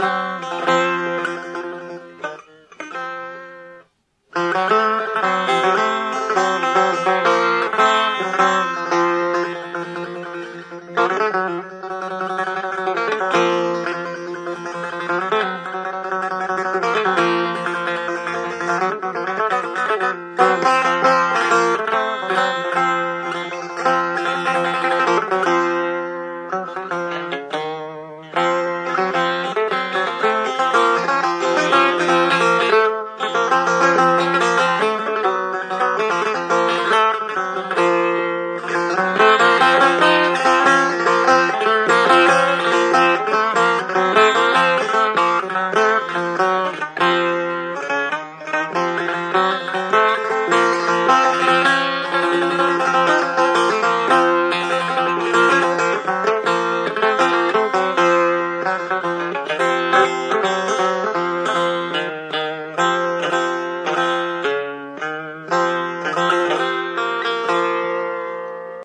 Bye.